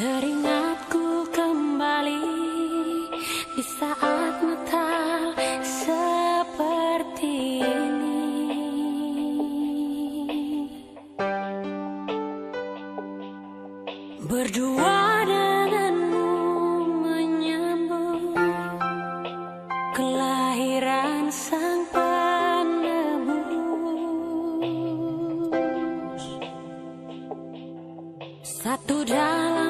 Teringatku kembali di saat Natal seperti ini. Berdua denganmu menyambut kelahiran sang penebus. Satu dalam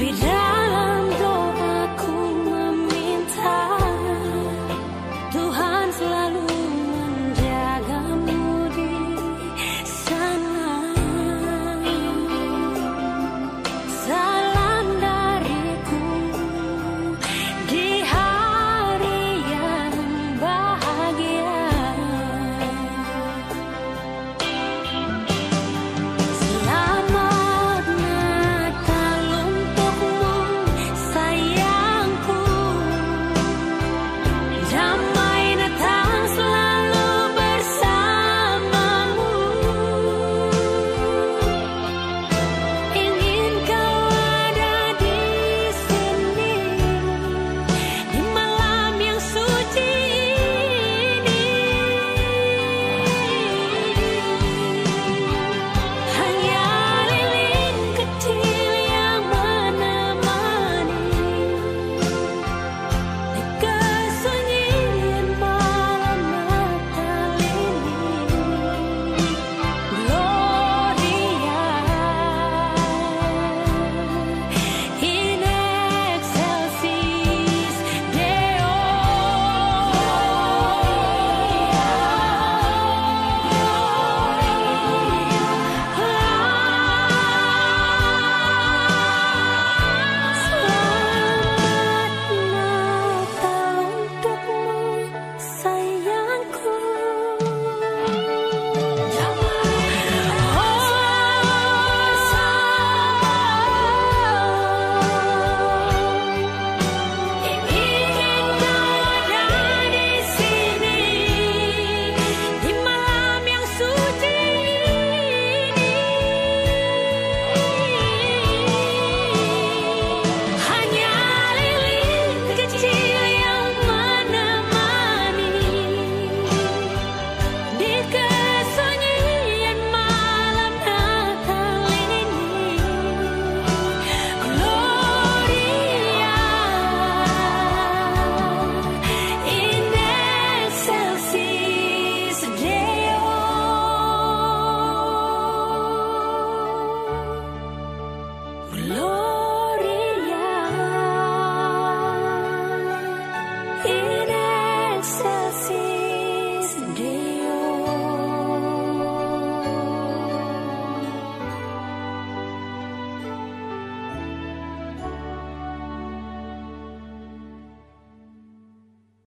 be